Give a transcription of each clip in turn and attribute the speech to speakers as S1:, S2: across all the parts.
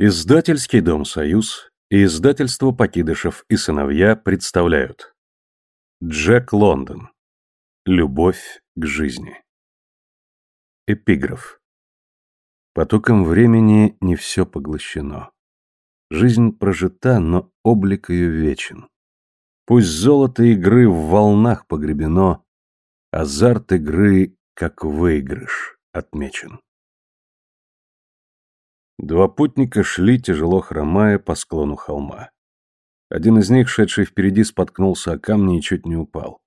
S1: Издательский дом «Союз» и издательство «Покидышев и сыновья» представляют Джек Лондон. Любовь к жизни. Эпиграф. Потоком времени не все поглощено. Жизнь прожита, но облик ее вечен. Пусть золото игры в волнах погребено, азарт игры, как выигрыш, отмечен. Два путника шли, тяжело хромая, по склону холма. Один из них, шедший впереди, споткнулся о камни и чуть не упал.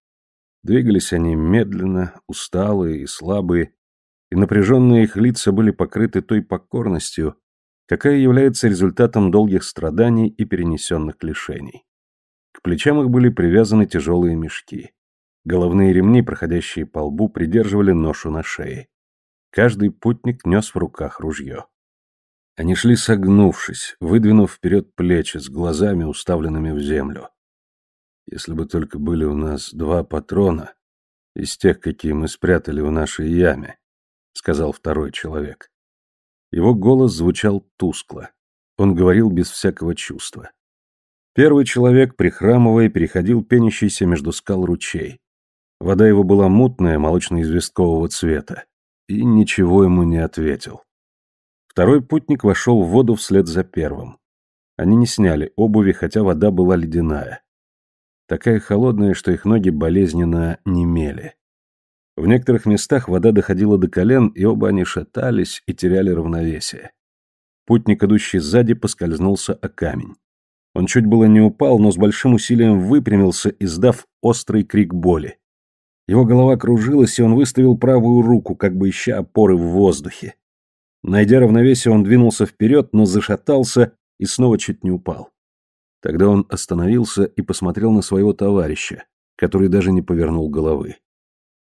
S1: Двигались они медленно, усталые и слабые, и напряженные их лица были покрыты той покорностью, какая является результатом долгих страданий и перенесенных лишений. К плечам их были привязаны тяжелые мешки. Головные ремни, проходящие по лбу, придерживали ношу на шее. Каждый путник нес в руках ружье. Они шли согнувшись, выдвинув вперед плечи, с глазами уставленными в землю. Если бы только были у нас два патрона, из тех, какие мы спрятали в нашей яме, — сказал второй человек. Его голос звучал тускло. Он говорил без всякого чувства. Первый человек, прихрамывая, переходил пенящийся между скал ручей. Вода его была мутная, молочно-известкового цвета, и ничего ему не ответил. Второй путник вошел в воду вслед за первым. Они не сняли обуви, хотя вода была ледяная. Такая холодная, что их ноги болезненно немели. В некоторых местах вода доходила до колен, и оба они шатались и теряли равновесие. Путник, идущий сзади, поскользнулся о камень. Он чуть было не упал, но с большим усилием выпрямился, издав острый крик боли. Его голова кружилась, и он выставил правую руку, как бы ища опоры в воздухе. Найдя равновесие, он двинулся вперед, но зашатался и снова чуть не упал. Тогда он остановился и посмотрел на своего товарища, который даже не повернул головы.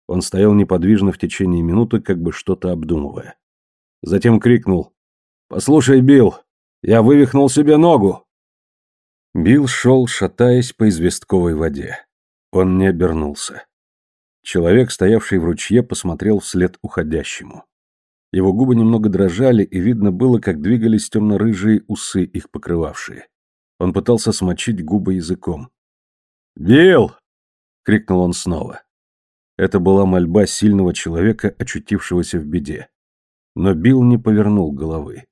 S1: Он стоял неподвижно в течение минуты, как бы что-то обдумывая. Затем крикнул «Послушай, Билл, я вывихнул себе ногу!» Билл шел, шатаясь по известковой воде. Он не обернулся. Человек, стоявший в ручье, посмотрел вслед уходящему. Его губы немного дрожали, и видно было, как двигались темно-рыжие усы, их покрывавшие. Он пытался смочить губы языком. «Билл!» — крикнул он снова. Это была мольба сильного человека, очутившегося в беде. Но Билл не повернул головы.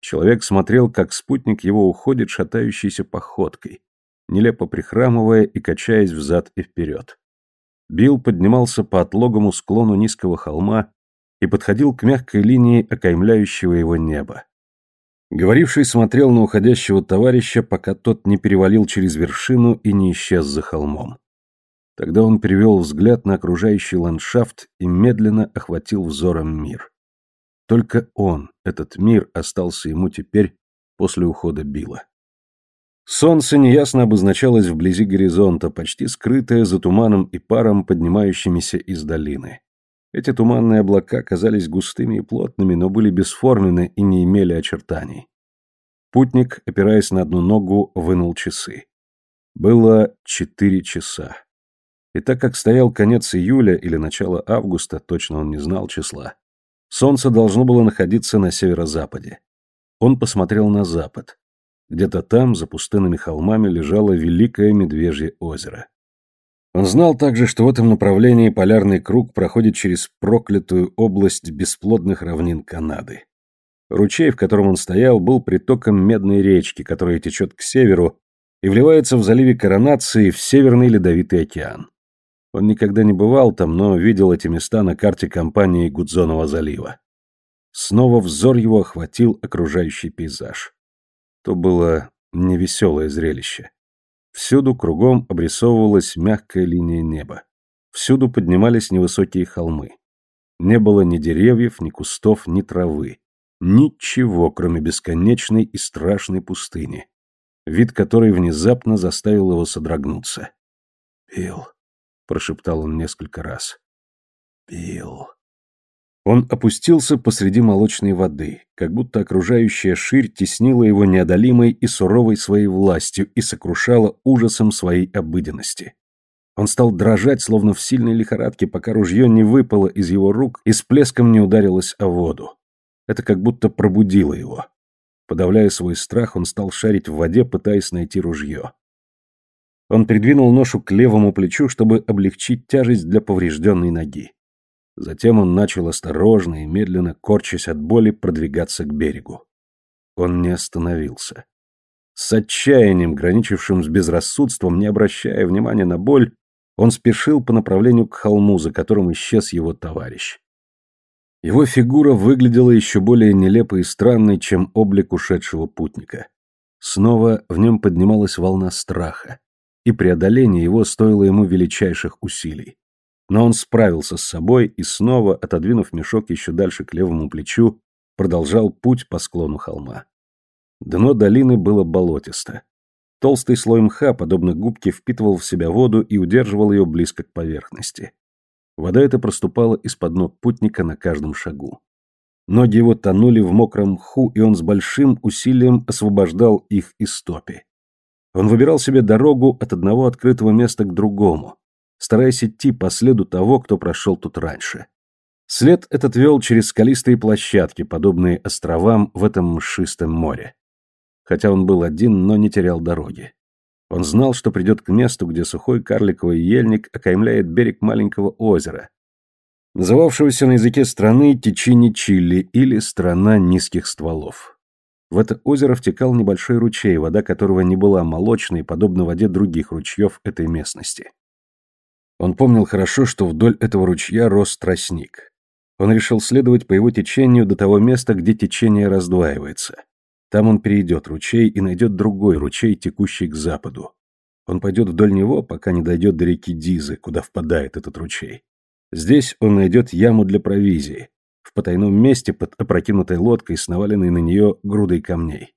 S1: Человек смотрел, как спутник его уходит шатающейся походкой, нелепо прихрамывая и качаясь взад и вперед. Билл поднимался по отлогому склону низкого холма, и подходил к мягкой линии окаймляющего его неба. Говоривший смотрел на уходящего товарища, пока тот не перевалил через вершину и не исчез за холмом. Тогда он перевел взгляд на окружающий ландшафт и медленно охватил взором мир. Только он, этот мир, остался ему теперь после ухода Билла. Солнце неясно обозначалось вблизи горизонта, почти скрытое за туманом и паром, поднимающимися из долины. Эти туманные облака казались густыми и плотными, но были бесформенны и не имели очертаний. Путник, опираясь на одну ногу, вынул часы. Было четыре часа. И так как стоял конец июля или начало августа, точно он не знал числа, солнце должно было находиться на северо-западе. Он посмотрел на запад. Где-то там, за пустынными холмами, лежало великое медвежье озеро. Он знал также, что в этом направлении полярный круг проходит через проклятую область бесплодных равнин Канады. Ручей, в котором он стоял, был притоком Медной речки, которая течет к северу и вливается в заливе Коронации в Северный Ледовитый океан. Он никогда не бывал там, но видел эти места на карте компании Гудзонова залива. Снова взор его охватил окружающий пейзаж. То было невеселое зрелище. Всюду кругом обрисовывалась мягкая линия неба. Всюду поднимались невысокие холмы. Не было ни деревьев, ни кустов, ни травы. Ничего, кроме бесконечной и страшной пустыни, вид которой внезапно заставил его содрогнуться. «Билл», — прошептал он несколько раз. «Билл». Он опустился посреди молочной воды, как будто окружающая ширь теснила его неодолимой и суровой своей властью и сокрушала ужасом своей обыденности. Он стал дрожать, словно в сильной лихорадке, пока ружье не выпало из его рук и с плеском не ударилось о воду. Это как будто пробудило его. Подавляя свой страх, он стал шарить в воде, пытаясь найти ружье. Он придвинул ношу к левому плечу, чтобы облегчить тяжесть для поврежденной ноги. Затем он начал осторожно и медленно, корчась от боли, продвигаться к берегу. Он не остановился. С отчаянием, граничившим с безрассудством, не обращая внимания на боль, он спешил по направлению к холму, за которым исчез его товарищ. Его фигура выглядела еще более нелепой и странной, чем облик ушедшего путника. Снова в нем поднималась волна страха, и преодоление его стоило ему величайших усилий. Но он справился с собой и снова, отодвинув мешок еще дальше к левому плечу, продолжал путь по склону холма. Дно долины было болотисто. Толстый слой мха, подобно губке, впитывал в себя воду и удерживал ее близко к поверхности. Вода эта проступала из-под ног путника на каждом шагу. Ноги его тонули в мокром мху, и он с большим усилием освобождал их из стопи. Он выбирал себе дорогу от одного открытого места к другому, стараясь идти по следу того, кто прошел тут раньше. След этот вел через скалистые площадки, подобные островам в этом мшистом море хотя он был один, но не терял дороги. Он знал, что придет к месту, где сухой карликовый ельник окаймляет берег маленького озера, называвшегося на языке страны Течини Чили или Страна низких стволов. В это озеро втекал небольшой ручей, вода которого не была молочной, подобно воде других ручьев этой местности. Он помнил хорошо, что вдоль этого ручья рос тростник. Он решил следовать по его течению до того места, где течение раздваивается. Там он перейдет ручей и найдет другой ручей, текущий к западу. Он пойдет вдоль него, пока не дойдет до реки Дизы, куда впадает этот ручей. Здесь он найдет яму для провизии, в потайном месте под опрокинутой лодкой с наваленной на нее грудой камней.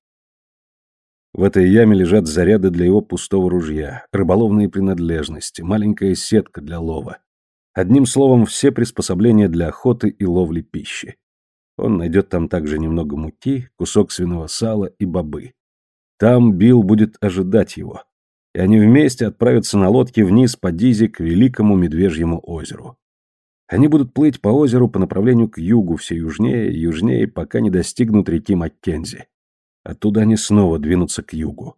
S1: В этой яме лежат заряды для его пустого ружья, рыболовные принадлежности, маленькая сетка для лова. Одним словом, все приспособления для охоты и ловли пищи. Он найдет там также немного муки, кусок свиного сала и бобы. Там Билл будет ожидать его, и они вместе отправятся на лодке вниз по Дизе к Великому Медвежьему озеру. Они будут плыть по озеру по направлению к югу, все южнее и южнее, пока не достигнут реки Маккензи. Оттуда они снова двинутся к югу.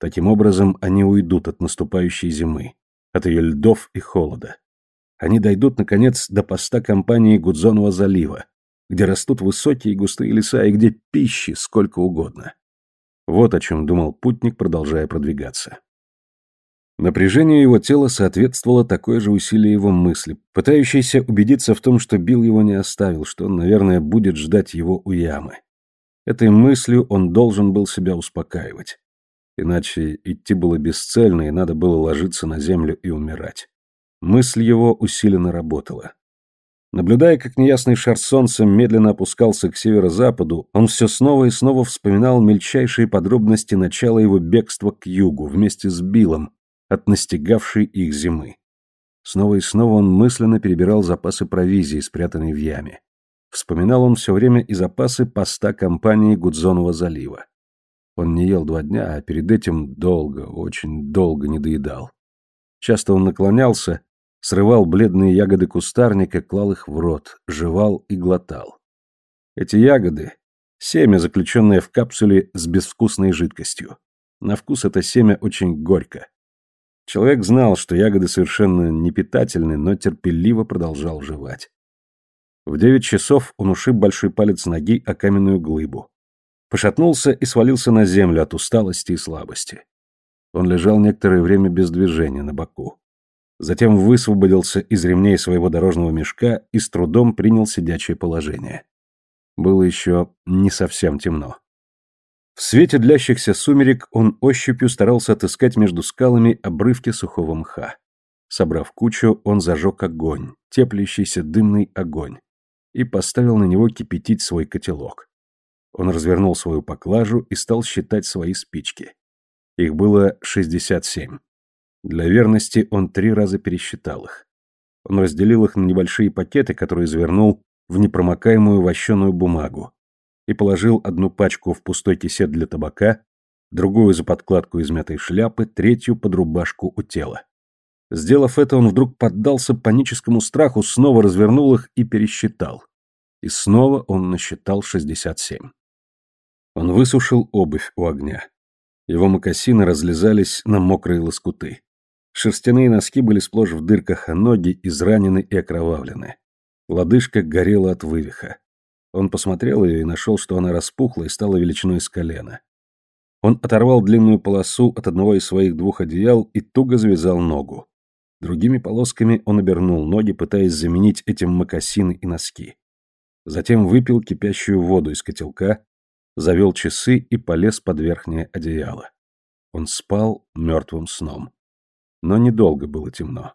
S1: Таким образом, они уйдут от наступающей зимы, от ее льдов и холода. Они дойдут, наконец, до поста компании Гудзонова залива, где растут высокие густые леса и где пищи сколько угодно. Вот о чем думал путник, продолжая продвигаться. Напряжению его тела соответствовало такое же усилие его мысли, пытающейся убедиться в том, что Билл его не оставил, что он, наверное, будет ждать его у ямы. Этой мыслью он должен был себя успокаивать. Иначе идти было бесцельно, и надо было ложиться на землю и умирать. Мысль его усиленно работала. Наблюдая, как неясный шар солнца медленно опускался к северо-западу, он все снова и снова вспоминал мельчайшие подробности начала его бегства к югу вместе с Биллом от настигавшей их зимы. Снова и снова он мысленно перебирал запасы провизии, спрятанные в яме. Вспоминал он все время и запасы поста компании Гудзонова залива. Он не ел два дня, а перед этим долго, очень долго не доедал. Часто он наклонялся срывал бледные ягоды кустарника, клал их в рот, жевал и глотал. Эти ягоды — семя, заключенное в капсуле с безвкусной жидкостью. На вкус это семя очень горько. Человек знал, что ягоды совершенно непитательны, но терпеливо продолжал жевать. В девять часов он ушиб большой палец ноги о каменную глыбу. Пошатнулся и свалился на землю от усталости и слабости. Он лежал некоторое время без движения на боку затем высвободился из ремней своего дорожного мешка и с трудом принял сидячее положение. Было еще не совсем темно. В свете длящихся сумерек он ощупью старался отыскать между скалами обрывки сухого мха. Собрав кучу, он зажег огонь, теплящийся дымный огонь, и поставил на него кипятить свой котелок. Он развернул свою поклажу и стал считать свои спички. Их было шестьдесят семь. Для верности он три раза пересчитал их. Он разделил их на небольшие пакеты, которые завернул в непромокаемую вощеную бумагу, и положил одну пачку в пустой кисет для табака, другую за подкладку измятой шляпы, третью под рубашку у тела. Сделав это, он вдруг поддался паническому страху, снова развернул их и пересчитал. И снова он насчитал шестьдесят семь. Он высушил обувь у огня. Его мокасины разлезались на мокрые лоскуты. Шерстяные носки были сплошь в дырках, а ноги изранены и окровавлены. Лодыжка горела от вывиха. Он посмотрел ее и нашел, что она распухла и стала величиной с колена. Он оторвал длинную полосу от одного из своих двух одеял и туго завязал ногу. Другими полосками он обернул ноги, пытаясь заменить этим мокасины и носки. Затем выпил кипящую воду из котелка, завел часы и полез под верхнее одеяло. Он спал мертвым сном. Но недолго было темно.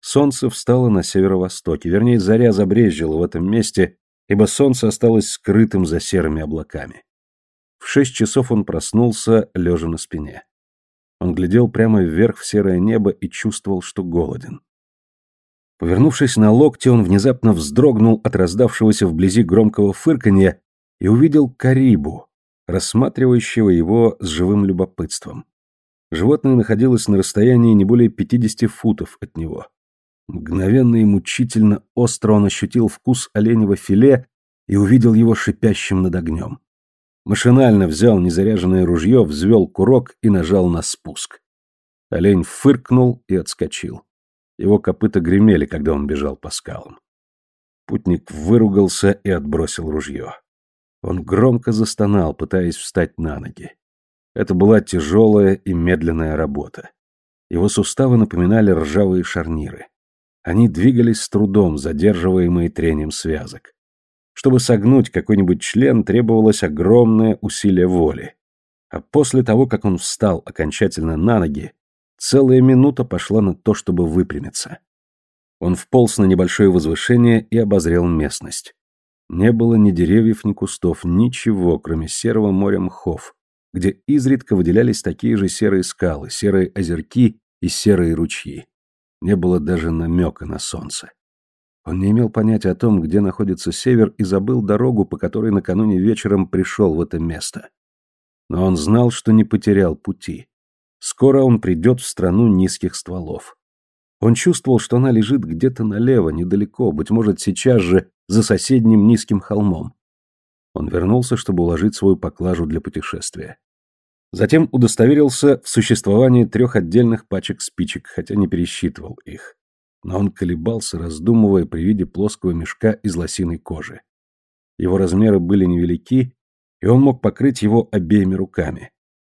S1: Солнце встало на северо-востоке, вернее, заря забрезжила в этом месте, ибо солнце осталось скрытым за серыми облаками. В шесть часов он проснулся, лежа на спине. Он глядел прямо вверх в серое небо и чувствовал, что голоден. Повернувшись на локте, он внезапно вздрогнул от раздавшегося вблизи громкого фырканья и увидел Карибу, рассматривающего его с живым любопытством. Животное находилось на расстоянии не более 50 футов от него. Мгновенно и мучительно остро он ощутил вкус оленевого филе и увидел его шипящим над огнем. Машинально взял незаряженное ружье, взвел курок и нажал на спуск. Олень фыркнул и отскочил. Его копыта гремели, когда он бежал по скалам. Путник выругался и отбросил ружье. Он громко застонал, пытаясь встать на ноги. Это была тяжелая и медленная работа. Его суставы напоминали ржавые шарниры. Они двигались с трудом, задерживаемые трением связок. Чтобы согнуть какой-нибудь член, требовалось огромное усилие воли. А после того, как он встал окончательно на ноги, целая минута пошла на то, чтобы выпрямиться. Он вполз на небольшое возвышение и обозрел местность. Не было ни деревьев, ни кустов, ничего, кроме серого моря мхов, где изредка выделялись такие же серые скалы, серые озерки и серые ручьи. Не было даже намека на солнце. Он не имел понятия о том, где находится север, и забыл дорогу, по которой накануне вечером пришел в это место. Но он знал, что не потерял пути. Скоро он придет в страну низких стволов. Он чувствовал, что она лежит где-то налево, недалеко, быть может, сейчас же за соседним низким холмом. Он вернулся, чтобы уложить свою поклажу для путешествия. Затем удостоверился в существовании трех отдельных пачек спичек, хотя не пересчитывал их. Но он колебался, раздумывая при виде плоского мешка из лосиной кожи. Его размеры были невелики, и он мог покрыть его обеими руками.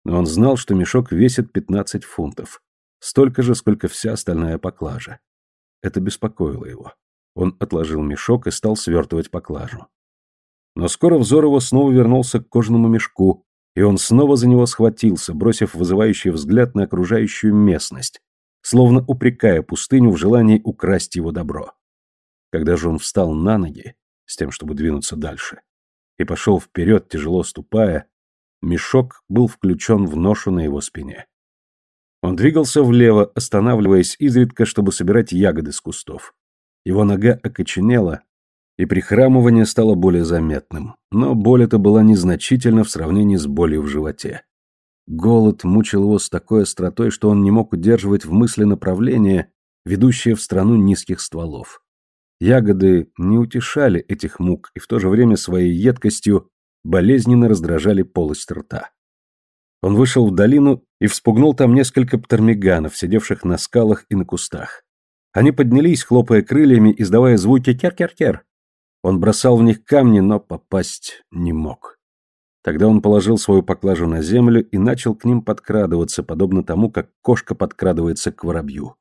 S1: Но он знал, что мешок весит 15 фунтов, столько же, сколько вся остальная поклажа. Это беспокоило его. Он отложил мешок и стал свертывать поклажу. Но скоро взор его снова вернулся к кожаному мешку, и он снова за него схватился, бросив вызывающий взгляд на окружающую местность, словно упрекая пустыню в желании украсть его добро. Когда же он встал на ноги, с тем, чтобы двинуться дальше, и пошел вперед, тяжело ступая, мешок был включен в ношу на его спине. Он двигался влево, останавливаясь изредка, чтобы собирать ягоды с кустов. Его нога окоченела, и прихрамывание стало более заметным, но боль эта была незначительна в сравнении с болью в животе. Голод мучил его с такой остротой, что он не мог удерживать в мысли направление, ведущее в страну низких стволов. Ягоды не утешали этих мук и в то же время своей едкостью болезненно раздражали полость рта. Он вышел в долину и вспугнул там несколько птермиганов, сидевших на скалах и на кустах. Они поднялись, хлопая крыльями, издавая звуки кер-кер-кер. Он бросал в них камни, но попасть не мог. Тогда он положил свою поклажу на землю и начал к ним подкрадываться, подобно тому, как кошка подкрадывается к воробью.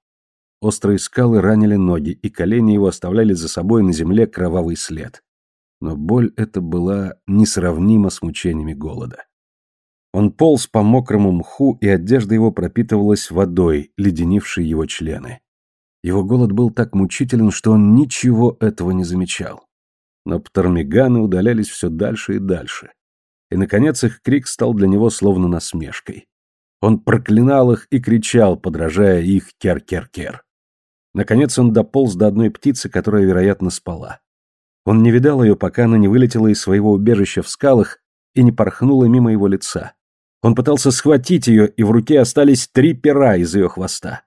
S1: Острые скалы ранили ноги, и колени его оставляли за собой на земле кровавый след. Но боль эта была несравнима с мучениями голода. Он полз по мокрому мху, и одежда его пропитывалась водой, леденившей его члены. Его голод был так мучителен, что он ничего этого не замечал но птормиганы удалялись все дальше и дальше. И, наконец, их крик стал для него словно насмешкой. Он проклинал их и кричал, подражая их кер-кер-кер. Наконец он дополз до одной птицы, которая, вероятно, спала. Он не видал ее, пока она не вылетела из своего убежища в скалах и не порхнула мимо его лица. Он пытался схватить ее, и в руке остались три пера из ее хвоста.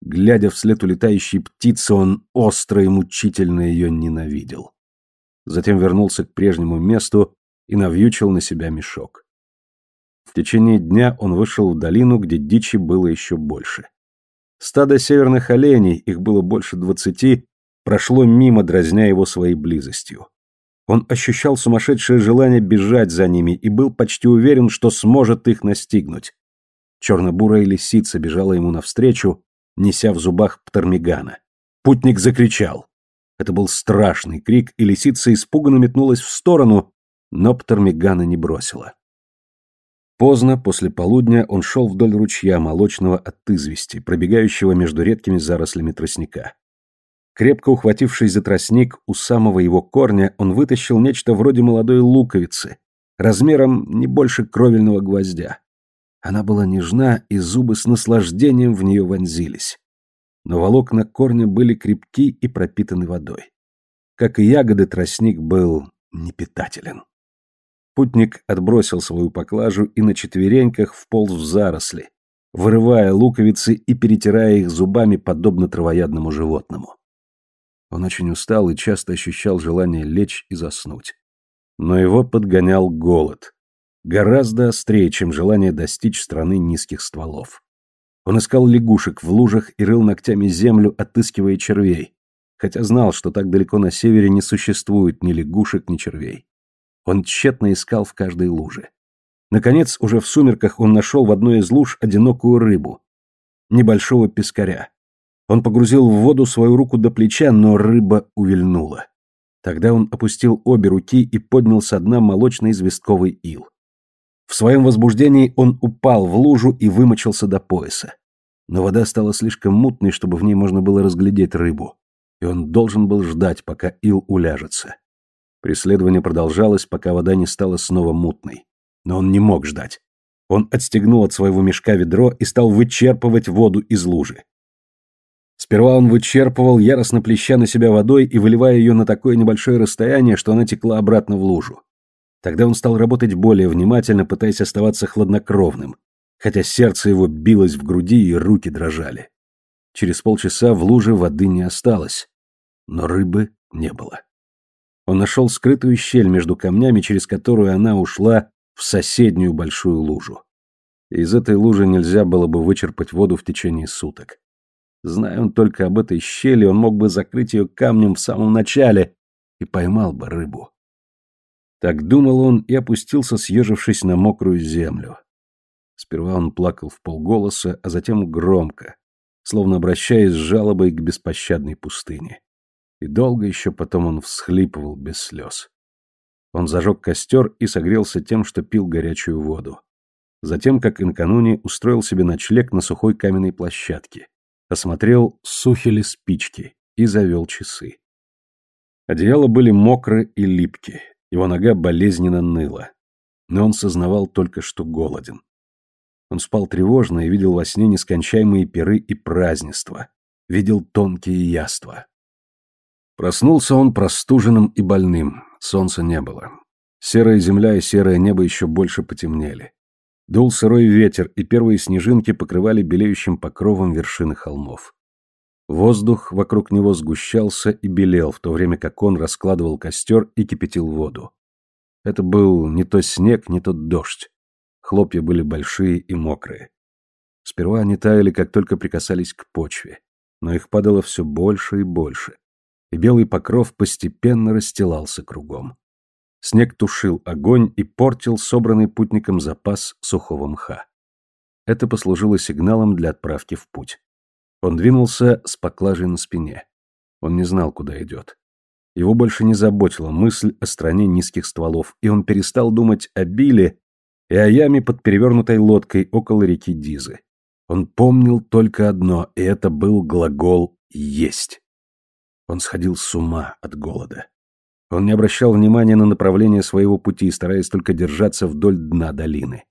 S1: Глядя вслед улетающей птицы, он остро и мучительно ее ненавидел затем вернулся к прежнему месту и навьючил на себя мешок. В течение дня он вышел в долину, где дичи было еще больше. Стадо северных оленей, их было больше двадцати, прошло мимо, дразня его своей близостью. Он ощущал сумасшедшее желание бежать за ними и был почти уверен, что сможет их настигнуть. Черно-бурая лисица бежала ему навстречу, неся в зубах Птормигана. Путник закричал. Это был страшный крик, и лисица испуганно метнулась в сторону, но Птормигана не бросила. Поздно, после полудня, он шел вдоль ручья, молочного от извести, пробегающего между редкими зарослями тростника. Крепко ухватившись за тростник, у самого его корня он вытащил нечто вроде молодой луковицы, размером не больше кровельного гвоздя. Она была нежна, и зубы с наслаждением в нее вонзились. Но волокна корня были крепки и пропитаны водой. Как и ягоды, тростник был непитателен. Путник отбросил свою поклажу и на четвереньках вполз в заросли, вырывая луковицы и перетирая их зубами, подобно травоядному животному. Он очень устал и часто ощущал желание лечь и заснуть. Но его подгонял голод. Гораздо острее, чем желание достичь страны низких стволов. Он искал лягушек в лужах и рыл ногтями землю, отыскивая червей, хотя знал, что так далеко на севере не существует ни лягушек, ни червей. Он тщетно искал в каждой луже. Наконец, уже в сумерках он нашел в одной из луж одинокую рыбу. Небольшого пескаря. Он погрузил в воду свою руку до плеча, но рыба увильнула. Тогда он опустил обе руки и поднял со дна молочный известковый ил. В своем возбуждении он упал в лужу и вымочился до пояса. Но вода стала слишком мутной, чтобы в ней можно было разглядеть рыбу, и он должен был ждать, пока ил уляжется. Преследование продолжалось, пока вода не стала снова мутной. Но он не мог ждать. Он отстегнул от своего мешка ведро и стал вычерпывать воду из лужи. Сперва он вычерпывал, яростно плеща на себя водой и выливая ее на такое небольшое расстояние, что она текла обратно в лужу. Тогда он стал работать более внимательно, пытаясь оставаться хладнокровным, хотя сердце его билось в груди и руки дрожали. Через полчаса в луже воды не осталось, но рыбы не было. Он нашел скрытую щель между камнями, через которую она ушла в соседнюю большую лужу. Из этой лужи нельзя было бы вычерпать воду в течение суток. Зная он только об этой щели, он мог бы закрыть ее камнем в самом начале и поймал бы рыбу. Так думал он и опустился, съежившись на мокрую землю. Сперва он плакал в полголоса, а затем громко, словно обращаясь с жалобой к беспощадной пустыне. И долго еще потом он всхлипывал без слез. Он зажег костер и согрелся тем, что пил горячую воду. Затем, как и накануне, устроил себе ночлег на сухой каменной площадке, осмотрел, сухи ли спички, и завел часы. Одеяла были мокры и липки, его нога болезненно ныла. Но он сознавал только, что голоден. Он спал тревожно и видел во сне нескончаемые пиры и празднества, видел тонкие яства. Проснулся он простуженным и больным, солнца не было. Серая земля и серое небо еще больше потемнели. Дул сырой ветер, и первые снежинки покрывали белеющим покровом вершины холмов. Воздух вокруг него сгущался и белел, в то время как он раскладывал костер и кипятил воду. Это был не то снег, не то дождь. Хлопья были большие и мокрые. Сперва они таяли, как только прикасались к почве, но их падало все больше и больше, и белый покров постепенно расстилался кругом. Снег тушил огонь и портил собранный путником запас сухого мха. Это послужило сигналом для отправки в путь. Он двинулся с поклажей на спине. Он не знал, куда идет. Его больше не заботила мысль о стране низких стволов, и он перестал думать о Биле и о яме под перевернутой лодкой около реки Дизы. Он помнил только одно, и это был глагол «есть». Он сходил с ума от голода. Он не обращал внимания на направление своего пути, стараясь только держаться вдоль дна долины.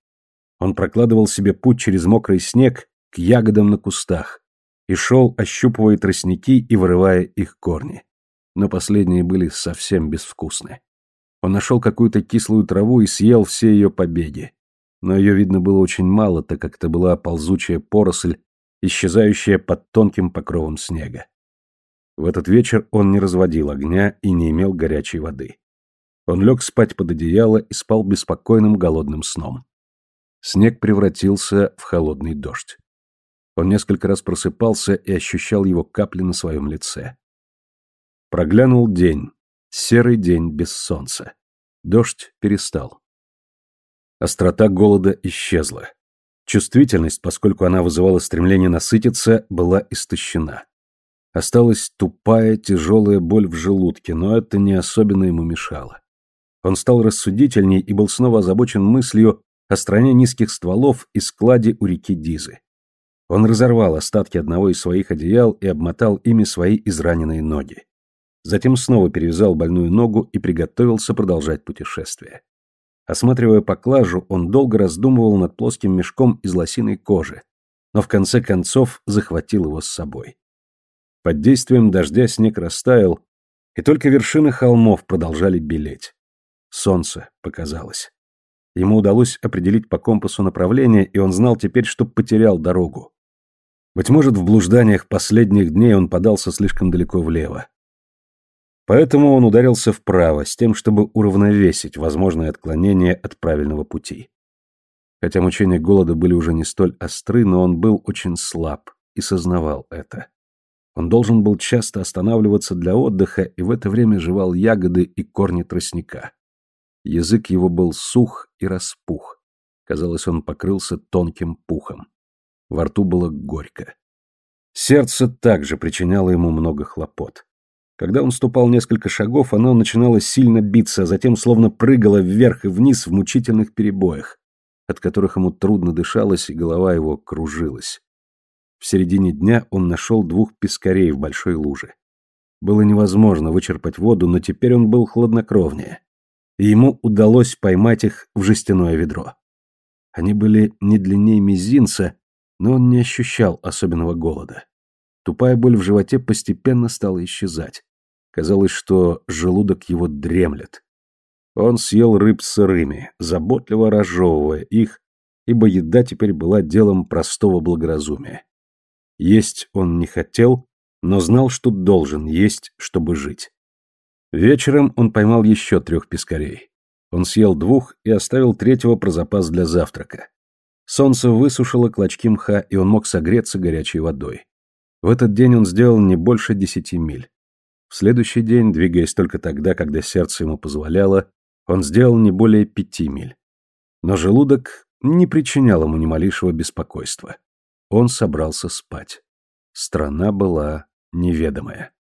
S1: Он прокладывал себе путь через мокрый снег к ягодам на кустах и шел, ощупывая тростники и вырывая их корни. Но последние были совсем безвкусны. Он нашел какую-то кислую траву и съел все ее побеги. Но ее видно было очень мало, так как это была ползучая поросль, исчезающая под тонким покровом снега. В этот вечер он не разводил огня и не имел горячей воды. Он лег спать под одеяло и спал беспокойным голодным сном. Снег превратился в холодный дождь. Он несколько раз просыпался и ощущал его капли на своем лице. Проглянул день, серый день без солнца. Дождь перестал. Острота голода исчезла. Чувствительность, поскольку она вызывала стремление насытиться, была истощена. Осталась тупая, тяжелая боль в желудке, но это не особенно ему мешало. Он стал рассудительней и был снова озабочен мыслью о стране низких стволов и складе у реки Дизы. Он разорвал остатки одного из своих одеял и обмотал ими свои израненные ноги. Затем снова перевязал больную ногу и приготовился продолжать путешествие. Осматривая поклажу, он долго раздумывал над плоским мешком из лосиной кожи, но в конце концов захватил его с собой. Под действием дождя снег растаял, и только вершины холмов продолжали белеть. Солнце показалось. Ему удалось определить по компасу направление, и он знал теперь, что потерял дорогу. Быть может, в блужданиях последних дней он подался слишком далеко влево. Поэтому он ударился вправо, с тем, чтобы уравновесить возможное отклонение от правильного пути. Хотя мучения голода были уже не столь остры, но он был очень слаб и сознавал это. Он должен был часто останавливаться для отдыха и в это время жевал ягоды и корни тростника. Язык его был сух и распух. Казалось, он покрылся тонким пухом. Во рту было горько. Сердце также причиняло ему много хлопот. Когда он ступал несколько шагов, оно начинало сильно биться, а затем словно прыгало вверх и вниз в мучительных перебоях, от которых ему трудно дышалось, и голова его кружилась. В середине дня он нашел двух пескарей в большой луже. Было невозможно вычерпать воду, но теперь он был хладнокровнее, и ему удалось поймать их в жестяное ведро. Они были не длиннее мизинца, но он не ощущал особенного голода. Тупая боль в животе постепенно стала исчезать. Казалось, что желудок его дремлет. Он съел рыб сырыми, заботливо разжевывая их, ибо еда теперь была делом простого благоразумия. Есть он не хотел, но знал, что должен есть, чтобы жить. Вечером он поймал еще трех пескарей. Он съел двух и оставил третьего про запас для завтрака. Солнце высушило клочки мха, и он мог согреться горячей водой. В этот день он сделал не больше десяти миль. В следующий день, двигаясь только тогда, когда сердце ему позволяло, он сделал не более пяти миль. Но желудок не причинял ему ни малейшего беспокойства. Он собрался спать. Страна была неведомая.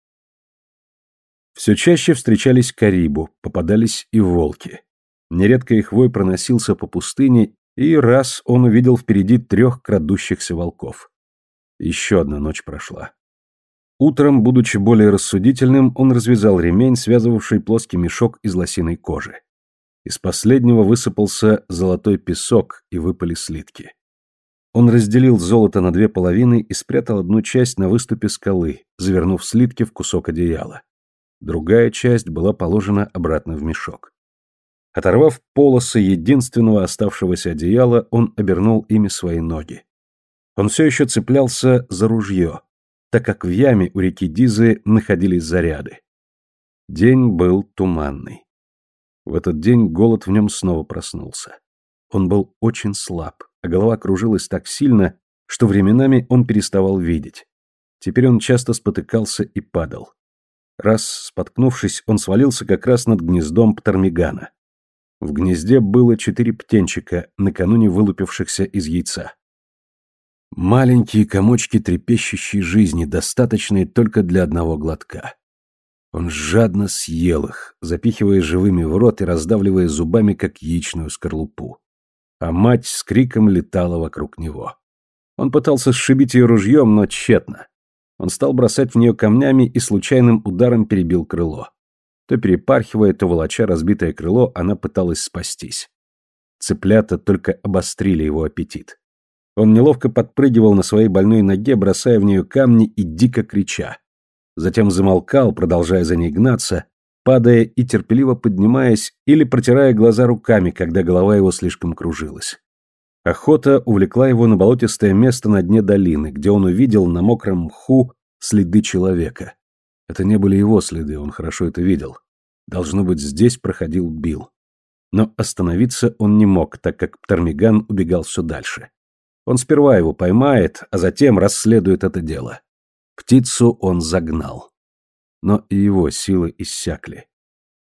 S1: Все чаще встречались карибу, попадались и волки. Нередко их вой проносился по пустыне и раз он увидел впереди трех крадущихся волков. Еще одна ночь прошла. Утром, будучи более рассудительным, он развязал ремень, связывавший плоский мешок из лосиной кожи. Из последнего высыпался золотой песок и выпали слитки. Он разделил золото на две половины и спрятал одну часть на выступе скалы, завернув слитки в кусок одеяла. Другая часть была положена обратно в мешок. Оторвав полосы единственного оставшегося одеяла, он обернул ими свои ноги. Он все еще цеплялся за ружье, так как в яме у реки Дизы находились заряды. День был туманный. В этот день голод в нем снова проснулся. Он был очень слаб, а голова кружилась так сильно, что временами он переставал видеть. Теперь он часто спотыкался и падал. Раз споткнувшись, он свалился как раз над гнездом Птармигана. В гнезде было четыре птенчика, накануне вылупившихся из яйца. Маленькие комочки трепещущей жизни, достаточные только для одного глотка. Он жадно съел их, запихивая живыми в рот и раздавливая зубами, как яичную скорлупу. А мать с криком летала вокруг него. Он пытался сшибить ее ружьем, но тщетно. Он стал бросать в нее камнями и случайным ударом перебил крыло. То перепархивая, то волоча разбитое крыло, она пыталась спастись. Цыплята только обострили его аппетит. Он неловко подпрыгивал на своей больной ноге, бросая в нее камни и дико крича. Затем замолкал, продолжая за ней гнаться, падая и терпеливо поднимаясь или протирая глаза руками, когда голова его слишком кружилась. Охота увлекла его на болотистое место на дне долины, где он увидел на мокром мху следы человека. Это не были его следы, он хорошо это видел. Должно быть, здесь проходил Билл. Но остановиться он не мог, так как Птермиган убегал все дальше. Он сперва его поймает, а затем расследует это дело. Птицу он загнал. Но и его силы иссякли.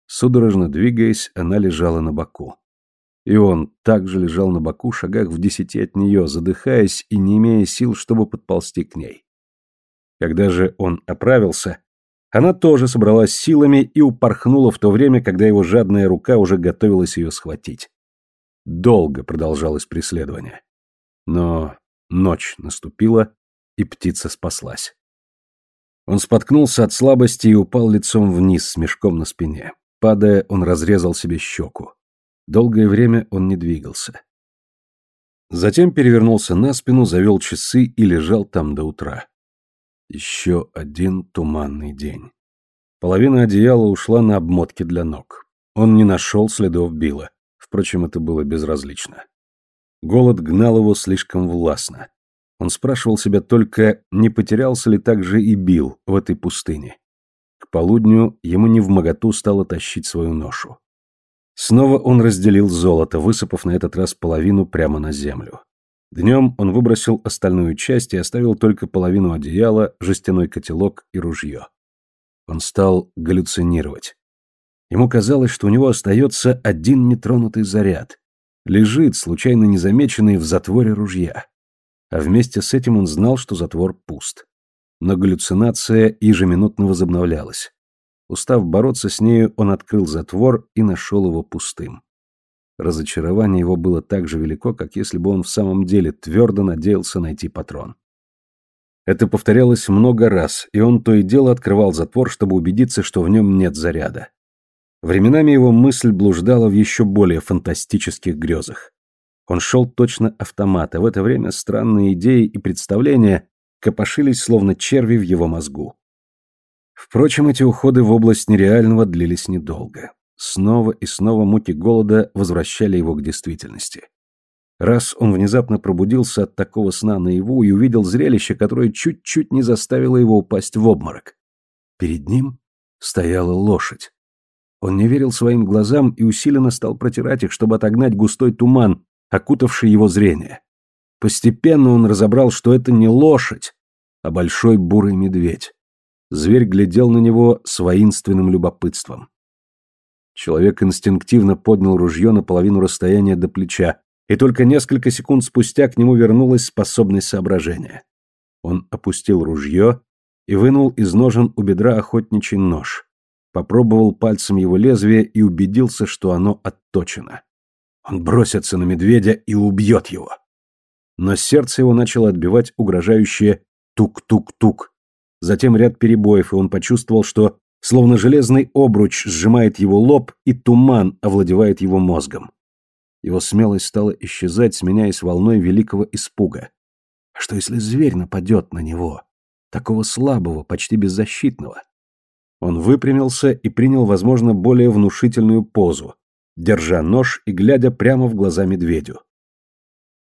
S1: Судорожно двигаясь, она лежала на боку. И он также лежал на боку, шагах в десяти от нее, задыхаясь и не имея сил, чтобы подползти к ней. Когда же он оправился, она тоже собралась силами и упорхнула в то время, когда его жадная рука уже готовилась ее схватить. Долго продолжалось преследование. Но ночь наступила, и птица спаслась. Он споткнулся от слабости и упал лицом вниз с мешком на спине. Падая, он разрезал себе щеку. Долгое время он не двигался. Затем перевернулся на спину, завел часы и лежал там до утра. Еще один туманный день. Половина одеяла ушла на обмотки для ног. Он не нашел следов Билла. Впрочем, это было безразлично. Голод гнал его слишком властно. Он спрашивал себя только, не потерялся ли также и Билл в этой пустыне. К полудню ему невмоготу стало тащить свою ношу. Снова он разделил золото, высыпав на этот раз половину прямо на землю. Днем он выбросил остальную часть и оставил только половину одеяла, жестяной котелок и ружье. Он стал галлюцинировать. Ему казалось, что у него остается один нетронутый заряд. Лежит, случайно незамеченный, в затворе ружья. А вместе с этим он знал, что затвор пуст. Но галлюцинация ежеминутно возобновлялась. Устав бороться с нею, он открыл затвор и нашел его пустым. Разочарование его было так же велико, как если бы он в самом деле твердо надеялся найти патрон. Это повторялось много раз, и он то и дело открывал затвор, чтобы убедиться, что в нем нет заряда. Временами его мысль блуждала в еще более фантастических грезах. Он шел точно автомат, а в это время странные идеи и представления копошились, словно черви в его мозгу. Впрочем, эти уходы в область нереального длились недолго. Снова и снова муки голода возвращали его к действительности. Раз он внезапно пробудился от такого сна наяву и увидел зрелище, которое чуть-чуть не заставило его упасть в обморок. Перед ним стояла лошадь. Он не верил своим глазам и усиленно стал протирать их, чтобы отогнать густой туман, окутавший его зрение. Постепенно он разобрал, что это не лошадь, а большой бурый медведь. Зверь глядел на него с воинственным любопытством. Человек инстинктивно поднял ружье на половину расстояния до плеча, и только несколько секунд спустя к нему вернулась способность соображения. Он опустил ружье и вынул из ножен у бедра охотничий нож, попробовал пальцем его лезвие и убедился, что оно отточено. Он бросится на медведя и убьет его. Но сердце его начало отбивать угрожающее тук-тук-тук, затем ряд перебоев, и он почувствовал, что словно железный обруч сжимает его лоб, и туман овладевает его мозгом. Его смелость стала исчезать, сменяясь волной великого испуга. А что если зверь нападет на него? Такого слабого, почти беззащитного. Он выпрямился и принял, возможно, более внушительную позу, держа нож и глядя прямо в глаза медведю.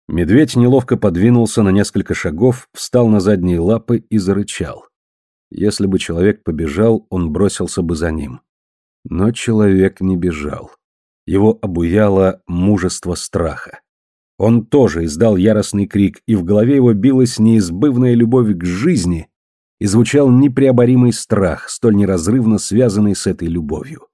S1: Медведь неловко подвинулся на несколько шагов, встал на задние лапы и зарычал. Если бы человек побежал, он бросился бы за ним. Но человек не бежал. Его обуяло мужество страха. Он тоже издал яростный крик, и в голове его билась неизбывная любовь к жизни, и звучал непреоборимый страх, столь неразрывно связанный с этой любовью.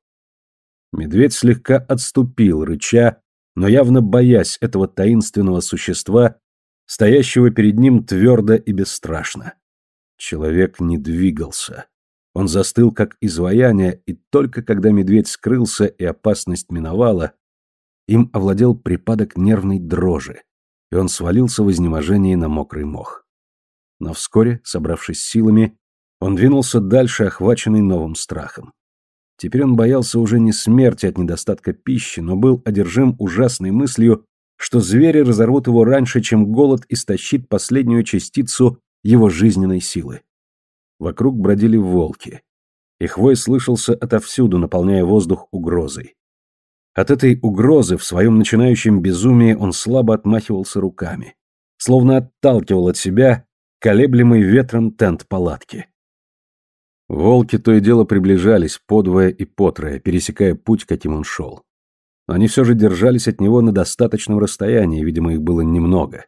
S1: Медведь слегка отступил, рыча, но явно боясь этого таинственного существа, стоящего перед ним твердо и бесстрашно. Человек не двигался. Он застыл, как изваяние, и только когда медведь скрылся и опасность миновала, им овладел припадок нервной дрожи, и он свалился в изнеможении на мокрый мох. Но вскоре, собравшись силами, он двинулся дальше, охваченный новым страхом. Теперь он боялся уже не смерти от недостатка пищи, но был одержим ужасной мыслью, что звери разорвут его раньше, чем голод истощит последнюю частицу его жизненной силы. Вокруг бродили волки. Их вой слышался отовсюду, наполняя воздух угрозой. От этой угрозы в своем начинающем безумии он слабо отмахивался руками, словно отталкивал от себя колеблемый ветром тент палатки. Волки то и дело приближались, подвое и потрое, пересекая путь, каким он шел. Но они все же держались от него на достаточном расстоянии, видимо, их было немного.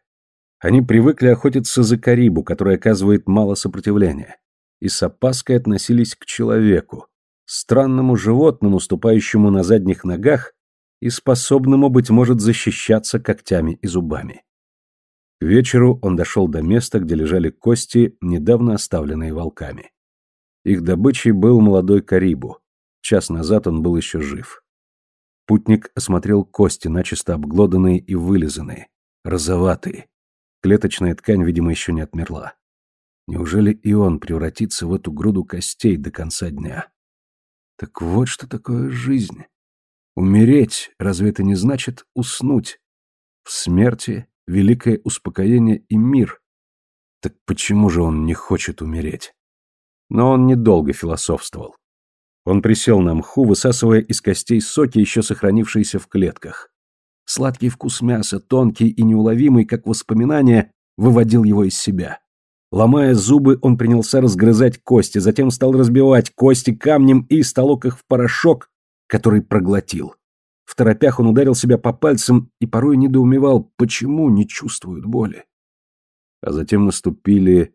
S1: Они привыкли охотиться за карибу, который оказывает мало сопротивления, и с опаской относились к человеку, странному животному, ступающему на задних ногах и способному, быть может, защищаться когтями и зубами. К вечеру он дошел до места, где лежали кости, недавно оставленные волками. Их добычей был молодой карибу. Час назад он был еще жив. Путник осмотрел кости, начисто обглоданные и вылизанные, розоватые. Клеточная ткань, видимо, еще не отмерла. Неужели и он превратится в эту груду костей до конца дня? Так вот что такое жизнь. Умереть, разве это не значит уснуть? В смерти великое успокоение и мир. Так почему же он не хочет умереть? Но он недолго философствовал. Он присел на мху, высасывая из костей соки, еще сохранившиеся в клетках. Сладкий вкус мяса, тонкий и неуловимый, как воспоминание, выводил его из себя. Ломая зубы, он принялся разгрызать кости, затем стал разбивать кости камнем и столок их в порошок, который проглотил. В торопях он ударил себя по пальцам и порой недоумевал, почему не чувствует боли. А затем наступили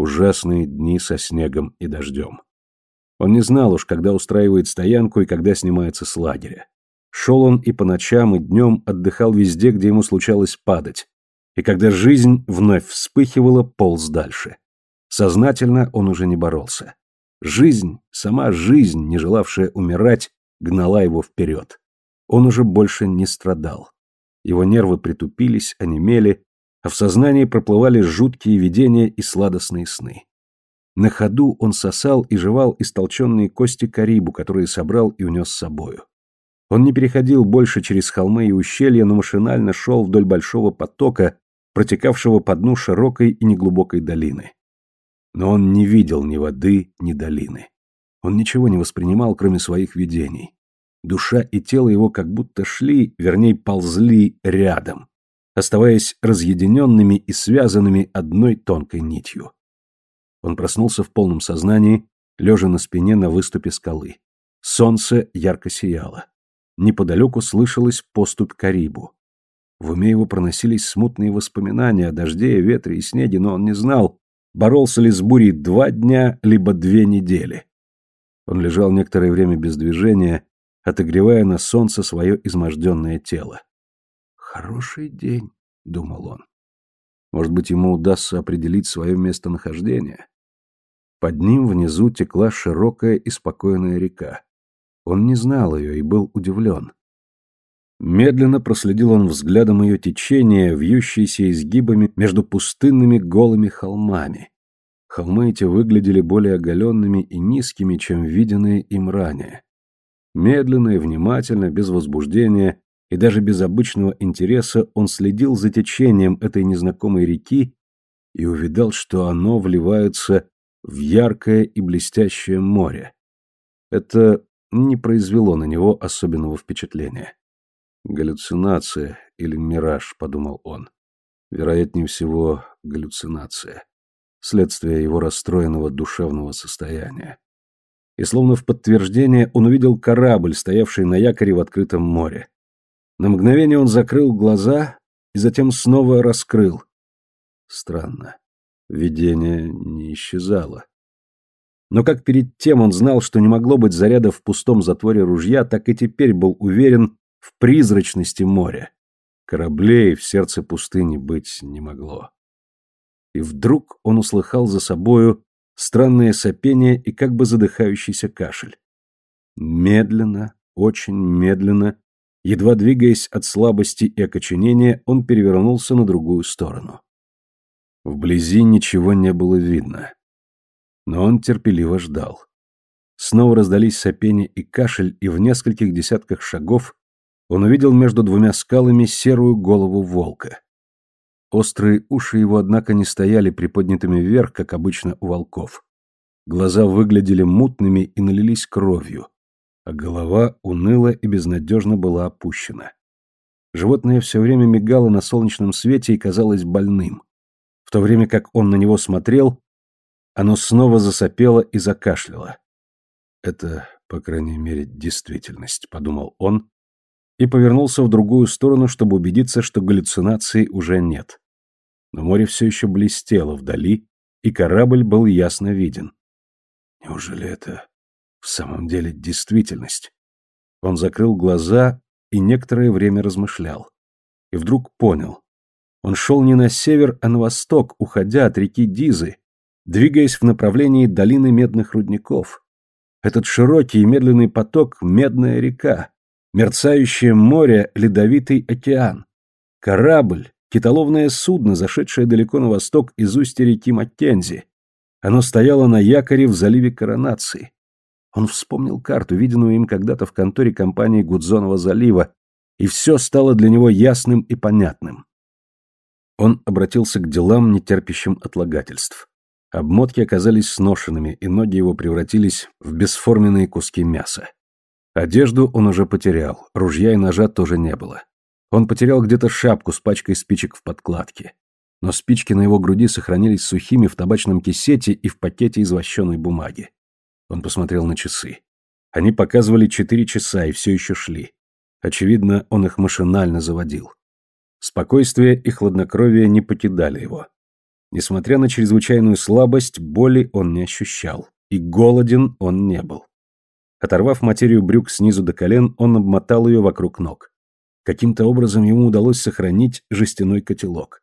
S1: ужасные дни со снегом и дождем. Он не знал уж, когда устраивает стоянку и когда снимается с лагеря. Шел он и по ночам, и днем отдыхал везде, где ему случалось падать. И когда жизнь вновь вспыхивала, полз дальше. Сознательно он уже не боролся. Жизнь, сама жизнь, не желавшая умирать, гнала его вперед. Он уже больше не страдал. Его нервы притупились, онемели, а в сознании проплывали жуткие видения и сладостные сны. На ходу он сосал и жевал истолченные кости карибу, которые собрал и унес с собою. Он не переходил больше через холмы и ущелья, но машинально шел вдоль большого потока, протекавшего по дну широкой и неглубокой долины. Но он не видел ни воды, ни долины. Он ничего не воспринимал, кроме своих видений. Душа и тело его как будто шли, вернее, ползли рядом, оставаясь разъединенными и связанными одной тонкой нитью. Он проснулся в полном сознании, лежа на спине на выступе скалы. Солнце ярко сияло. Неподалеку слышалась поступь Карибу. В уме его проносились смутные воспоминания о дожде, ветре и снеге, но он не знал, боролся ли с бурей два дня, либо две недели. Он лежал некоторое время без движения, отогревая на солнце свое изможденное тело. «Хороший день», — думал он. «Может быть, ему удастся определить свое местонахождение?» Под ним внизу текла широкая и спокойная река. Он не знал ее и был удивлен. Медленно проследил он взглядом ее течение, вьющееся изгибами между пустынными голыми холмами. Холмы эти выглядели более оголенными и низкими, чем виденные им ранее. Медленно и внимательно, без возбуждения и даже без обычного интереса он следил за течением этой незнакомой реки и увидал, что оно вливается в яркое и блестящее море. Это не произвело на него особенного впечатления. «Галлюцинация или мираж», — подумал он. Вероятнее всего, галлюцинация. Следствие его расстроенного душевного состояния и словно в подтверждение он увидел корабль, стоявший на якоре в открытом море. На мгновение он закрыл глаза и затем снова раскрыл. Странно. Видение не исчезало. Но как перед тем он знал, что не могло быть заряда в пустом затворе ружья, так и теперь был уверен в призрачности моря. Кораблей в сердце пустыни быть не могло. И вдруг он услыхал за собою странное сопение и как бы задыхающийся кашель. Медленно, очень медленно, едва двигаясь от слабости и окоченения, он перевернулся на другую сторону. Вблизи ничего не было видно. Но он терпеливо ждал. Снова раздались сопение и кашель, и в нескольких десятках шагов он увидел между двумя скалами серую голову волка. Острые уши его, однако, не стояли приподнятыми вверх, как обычно у волков. Глаза выглядели мутными и налились кровью, а голова уныло и безнадежно была опущена. Животное все время мигало на солнечном свете и казалось больным. В то время как он на него смотрел, оно снова засопело и закашляло. «Это, по крайней мере, действительность», — подумал он, и повернулся в другую сторону, чтобы убедиться, что галлюцинаций уже нет. Но море все еще блестело вдали, и корабль был ясно виден. Неужели это в самом деле действительность? Он закрыл глаза и некоторое время размышлял. И вдруг понял. Он шел не на север, а на восток, уходя от реки Дизы, двигаясь в направлении долины медных рудников. Этот широкий и медленный поток — медная река, мерцающее море — ледовитый океан, корабль, китоловное судно, зашедшее далеко на восток из устья реки Маккензи. Оно стояло на якоре в заливе Коронации. Он вспомнил карту, виденную им когда-то в конторе компании Гудзонова залива, и все стало для него ясным и понятным. Он обратился к делам, не терпящим отлагательств. Обмотки оказались сношенными, и ноги его превратились в бесформенные куски мяса. Одежду он уже потерял, ружья и ножа тоже не было. Он потерял где-то шапку с пачкой спичек в подкладке. Но спички на его груди сохранились сухими в табачном кисете и в пакете из вощеной бумаги. Он посмотрел на часы. Они показывали четыре часа и все еще шли. Очевидно, он их машинально заводил. Спокойствие и хладнокровие не покидали его. Несмотря на чрезвычайную слабость, боли он не ощущал. И голоден он не был. Оторвав материю брюк снизу до колен, он обмотал ее вокруг ног. Каким-то образом ему удалось сохранить жестяной котелок.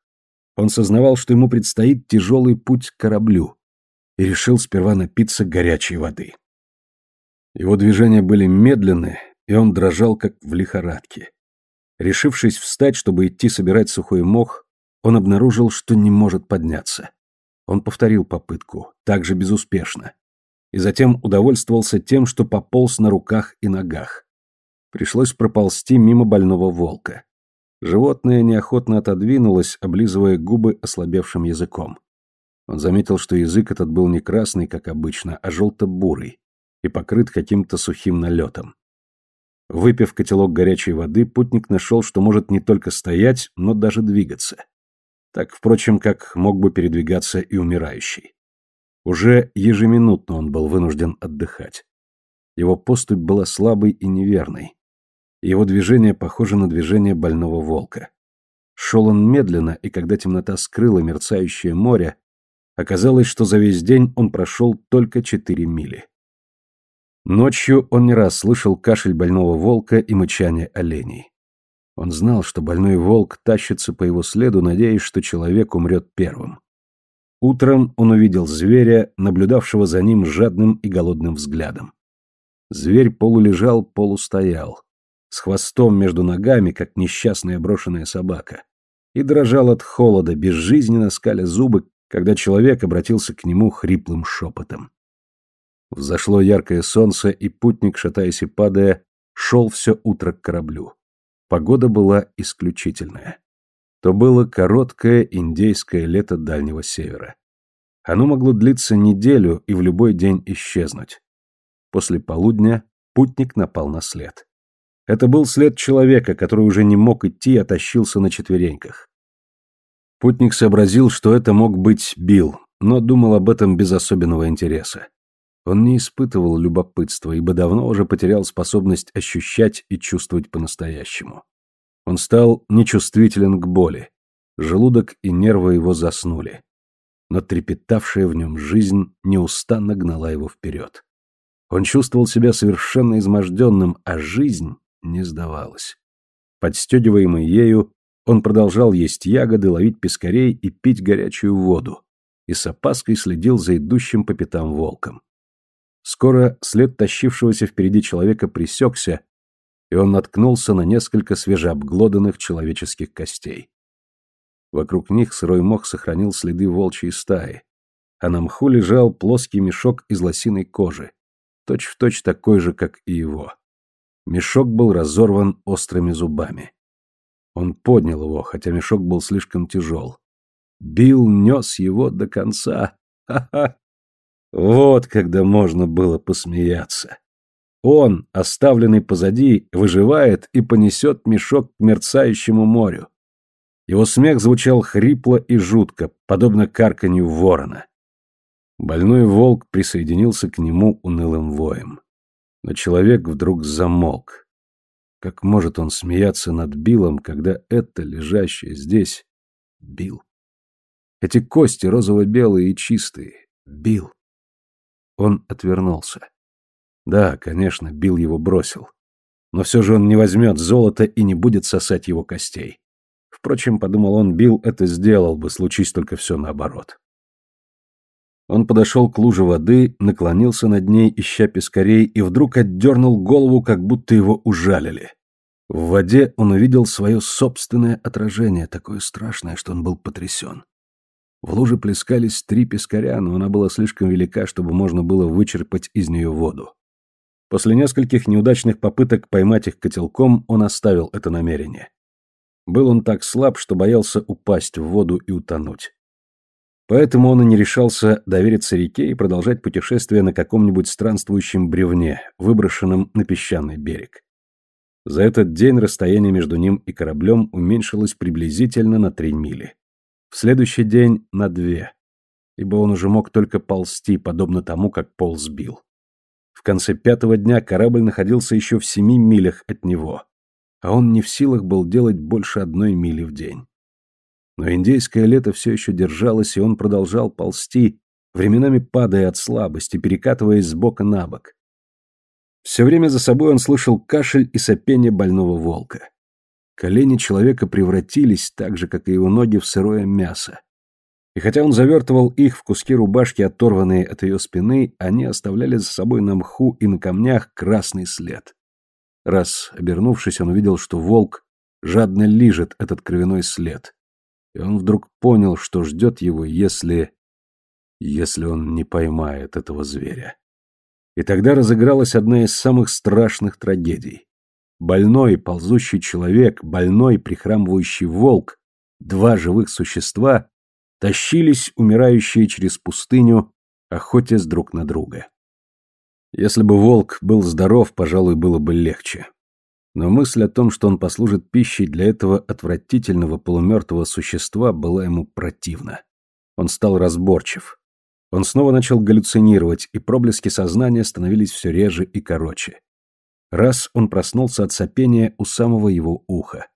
S1: Он сознавал, что ему предстоит тяжелый путь к кораблю, и решил сперва напиться горячей воды. Его движения были медленны, и он дрожал, как в лихорадке. Решившись встать, чтобы идти собирать сухой мох, он обнаружил, что не может подняться. Он повторил попытку, также безуспешно. И затем удовольствовался тем, что пополз на руках и ногах. Пришлось проползти мимо больного волка. Животное неохотно отодвинулось, облизывая губы ослабевшим языком. Он заметил, что язык этот был не красный, как обычно, а желто-бурый и покрыт каким-то сухим налетом. Выпив котелок горячей воды, путник нашел, что может не только стоять, но даже двигаться. Так, впрочем, как мог бы передвигаться и умирающий. Уже ежеминутно он был вынужден отдыхать. Его поступь была слабой и неверной. Его движение похоже на движение больного волка. Шел он медленно, и когда темнота скрыла мерцающее море, оказалось, что за весь день он прошел только четыре мили. Ночью он не раз слышал кашель больного волка и мычание оленей. Он знал, что больной волк тащится по его следу, надеясь, что человек умрет первым. Утром он увидел зверя, наблюдавшего за ним жадным и голодным взглядом. Зверь полулежал, полустоял, с хвостом между ногами, как несчастная брошенная собака, и дрожал от холода, безжизненно скаля зубы, когда человек обратился к нему хриплым шепотом. Взошло яркое солнце, и путник, шатаясь и падая, шел все утро к кораблю. Погода была исключительная. То было короткое индейское лето Дальнего Севера. Оно могло длиться неделю и в любой день исчезнуть. После полудня путник напал на след. Это был след человека, который уже не мог идти и тащился на четвереньках. Путник сообразил, что это мог быть Билл, но думал об этом без особенного интереса. Он не испытывал любопытства, ибо давно уже потерял способность ощущать и чувствовать по-настоящему. Он стал нечувствителен к боли. Желудок и нервы его заснули. Но трепетавшая в нем жизнь неустанно гнала его вперед. Он чувствовал себя совершенно изможденным, а жизнь не сдавалась. Подстегиваемый ею, он продолжал есть ягоды, ловить пескарей и пить горячую воду, и с опаской следил за идущим по пятам волком. Скоро след тащившегося впереди человека пресекся, и он наткнулся на несколько свежеобглоданных человеческих костей. Вокруг них сырой мох сохранил следы волчьей стаи, а на мху лежал плоский мешок из лосиной кожи, точь-в-точь точь такой же, как и его. Мешок был разорван острыми зубами. Он поднял его, хотя мешок был слишком тяжел. Билл нес его до конца. Ха-ха! Вот когда можно было посмеяться. Он, оставленный позади, выживает и понесет мешок к мерцающему морю. Его смех звучал хрипло и жутко, подобно карканью ворона. Больной волк присоединился к нему унылым воем. Но человек вдруг замолк. Как может он смеяться над Биллом, когда это, лежащее здесь, Билл? Эти кости розово-белые и чистые. Билл. Он отвернулся. Да, конечно, Билл его бросил. Но все же он не возьмет золото и не будет сосать его костей. Впрочем, подумал он, Билл это сделал бы, случись только все наоборот. Он подошел к луже воды, наклонился над ней, ища пескарей, и вдруг отдернул голову, как будто его ужалили. В воде он увидел свое собственное отражение, такое страшное, что он был потрясен. В луже плескались три пескаря, но она была слишком велика, чтобы можно было вычерпать из нее воду. После нескольких неудачных попыток поймать их котелком, он оставил это намерение. Был он так слаб, что боялся упасть в воду и утонуть. Поэтому он и не решался довериться реке и продолжать путешествие на каком-нибудь странствующем бревне, выброшенном на песчаный берег. За этот день расстояние между ним и кораблем уменьшилось приблизительно на три мили. В следующий день на две, ибо он уже мог только ползти, подобно тому, как пол сбил. В конце пятого дня корабль находился еще в семи милях от него, а он не в силах был делать больше одной мили в день. Но индейское лето все еще держалось, и он продолжал ползти, временами падая от слабости, перекатываясь с бока на бок. Все время за собой он слышал кашель и сопение больного волка. Колени человека превратились, так же, как и его ноги, в сырое мясо. И хотя он завертывал их в куски рубашки, оторванные от ее спины, они оставляли за собой на мху и на камнях красный след. Раз, обернувшись, он увидел, что волк жадно лижет этот кровяной след и он вдруг понял, что ждет его, если... если он не поймает этого зверя. И тогда разыгралась одна из самых страшных трагедий. Больной, ползущий человек, больной, прихрамывающий волк, два живых существа тащились, умирающие через пустыню, охотясь друг на друга. Если бы волк был здоров, пожалуй, было бы легче но мысль о том, что он послужит пищей для этого отвратительного полумертвого существа, была ему противна. Он стал разборчив. Он снова начал галлюцинировать, и проблески сознания становились все реже и короче. Раз он проснулся от сопения у самого его уха.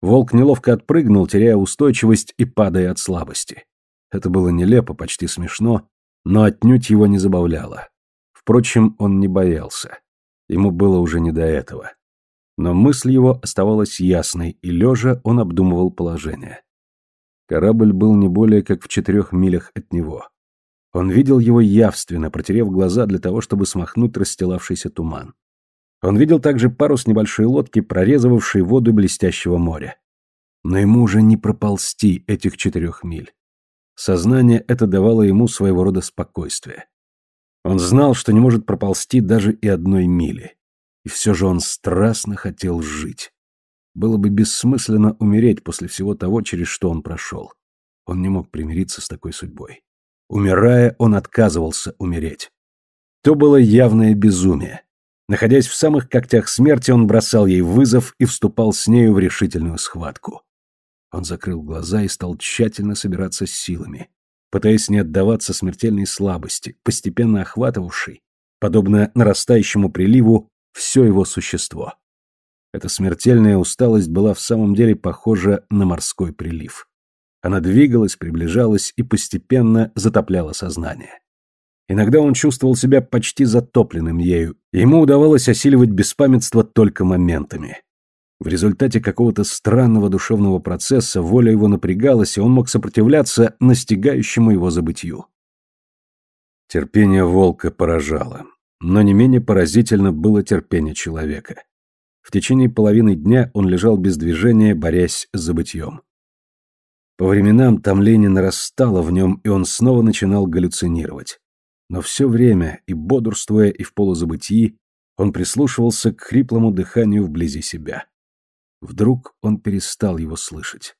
S1: Волк неловко отпрыгнул, теряя устойчивость и падая от слабости. Это было нелепо, почти смешно, но отнюдь его не забавляло. Впрочем, он не боялся. Ему было уже не до этого. Но мысль его оставалась ясной, и лежа он обдумывал положение. Корабль был не более как в четырех милях от него. Он видел его явственно, протерев глаза для того, чтобы смахнуть расстилавшийся туман. Он видел также парус небольшой лодки, прорезывавшей воду блестящего моря. Но ему уже не проползти этих четырех миль. Сознание это давало ему своего рода спокойствие. Он знал, что не может проползти даже и одной мили. И все же он страстно хотел жить. Было бы бессмысленно умереть после всего того, через что он прошел. Он не мог примириться с такой судьбой. Умирая, он отказывался умереть. То было явное безумие. Находясь в самых когтях смерти, он бросал ей вызов и вступал с нею в решительную схватку. Он закрыл глаза и стал тщательно собираться с силами, пытаясь не отдаваться смертельной слабости, постепенно охватывавшей, подобно нарастающему приливу, все его существо. Эта смертельная усталость была в самом деле похожа на морской прилив. Она двигалась, приближалась и постепенно затопляла сознание. Иногда он чувствовал себя почти затопленным ею, ему удавалось осиливать беспамятство только моментами. В результате какого-то странного душевного процесса воля его напрягалась, и он мог сопротивляться настигающему его забытью. Терпение волка поражало. Но не менее поразительно было терпение человека. В течение половины дня он лежал без движения, борясь с забытьем. По временам томление нарастало в нем, и он снова начинал галлюцинировать. Но все время, и бодрствуя, и в полузабытии, он прислушивался к хриплому дыханию вблизи себя. Вдруг он перестал его слышать.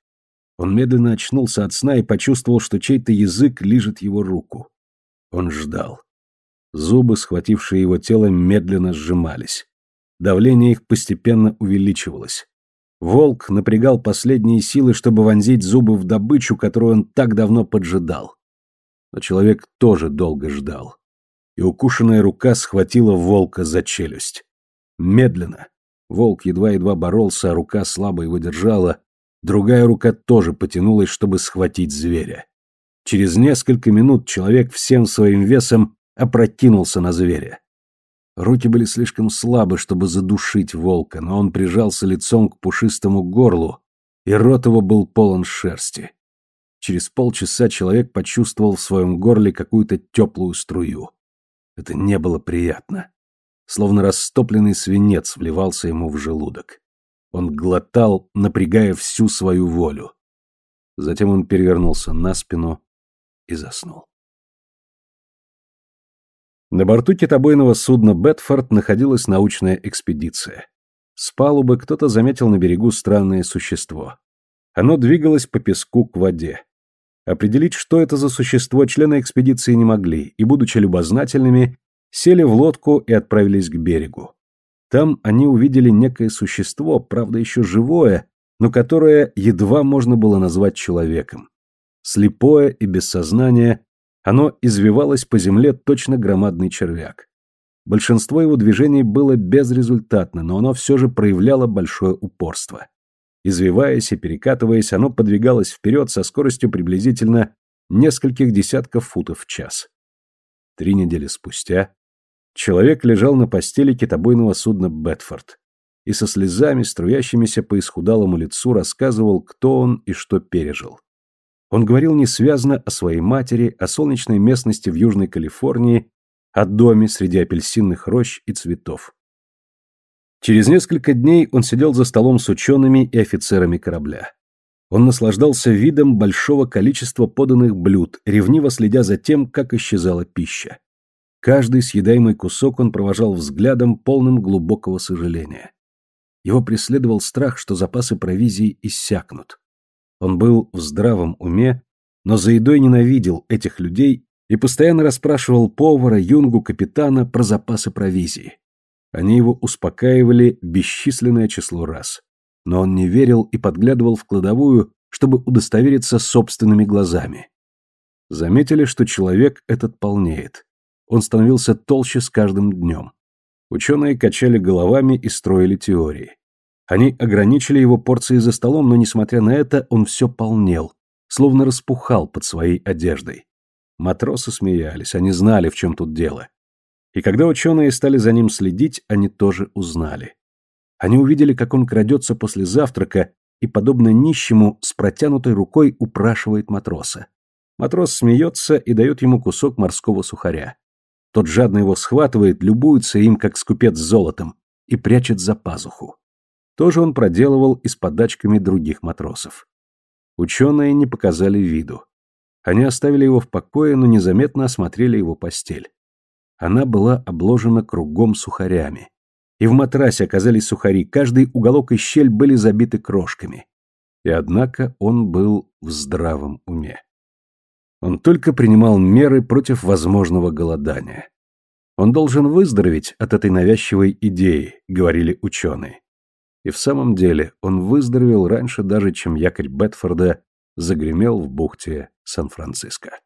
S1: Он медленно очнулся от сна и почувствовал, что чей-то язык лижет его руку. Он ждал. Зубы, схватившие его тело, медленно сжимались. Давление их постепенно увеличивалось. Волк напрягал последние силы, чтобы вонзить зубы в добычу, которую он так давно поджидал. Но человек тоже долго ждал. И укушенная рука схватила волка за челюсть. Медленно, Волк едва-едва боролся, а рука слабо его держала, другая рука тоже потянулась, чтобы схватить зверя. Через несколько минут человек всем своим весом опрокинулся на зверя. Руки были слишком слабы, чтобы задушить волка, но он прижался лицом к пушистому горлу, и рот его был полон шерсти. Через полчаса человек почувствовал в своем горле какую-то теплую струю. Это не было приятно. Словно растопленный свинец вливался ему в желудок. Он глотал, напрягая всю свою волю. Затем он перевернулся на спину и заснул. На борту китобойного судна «Бетфорд» находилась научная экспедиция. С палубы кто-то заметил на берегу странное существо. Оно двигалось по песку к воде. Определить, что это за существо, члены экспедиции не могли, и, будучи любознательными, сели в лодку и отправились к берегу. Там они увидели некое существо, правда еще живое, но которое едва можно было назвать человеком. Слепое и без сознания, оно извивалось по земле точно громадный червяк. Большинство его движений было безрезультатно, но оно все же проявляло большое упорство. Извиваясь и перекатываясь, оно подвигалось вперед со скоростью приблизительно нескольких десятков футов в час. Три недели спустя человек лежал на постели китобойного судна «Бетфорд» и со слезами, струящимися по исхудалому лицу, рассказывал, кто он и что пережил. Он говорил несвязно о своей матери, о солнечной местности в Южной Калифорнии, о доме среди апельсинных рощ и цветов. Через несколько дней он сидел за столом с учеными и офицерами корабля. Он наслаждался видом большого количества поданных блюд, ревниво следя за тем, как исчезала пища. Каждый съедаемый кусок он провожал взглядом, полным глубокого сожаления. Его преследовал страх, что запасы провизии иссякнут. Он был в здравом уме, но за едой ненавидел этих людей и постоянно расспрашивал повара, юнгу, капитана про запасы провизии. Они его успокаивали бесчисленное число раз. Но он не верил и подглядывал в кладовую, чтобы удостовериться собственными глазами. Заметили, что человек этот полнеет. Он становился толще с каждым днем. Ученые качали головами и строили теории. Они ограничили его порции за столом, но, несмотря на это, он все полнел, словно распухал под своей одеждой. Матросы смеялись, они знали, в чем тут дело. И когда ученые стали за ним следить, они тоже узнали. Они увидели, как он крадется после завтрака и, подобно нищему, с протянутой рукой упрашивает матроса. Матрос смеется и дает ему кусок морского сухаря. Тот жадно его схватывает, любуется им, как скупец с золотом, и прячет за пазуху. То же он проделывал и с подачками других матросов. Ученые не показали виду. Они оставили его в покое, но незаметно осмотрели его постель. Она была обложена кругом сухарями. И в матрасе оказались сухари, каждый уголок и щель были забиты крошками. И однако он был в здравом уме. Он только принимал меры против возможного голодания. Он должен выздороветь от этой навязчивой идеи, говорили ученые. И в самом деле он выздоровел раньше даже, чем якорь Бетфорда загремел в бухте Сан-Франциско.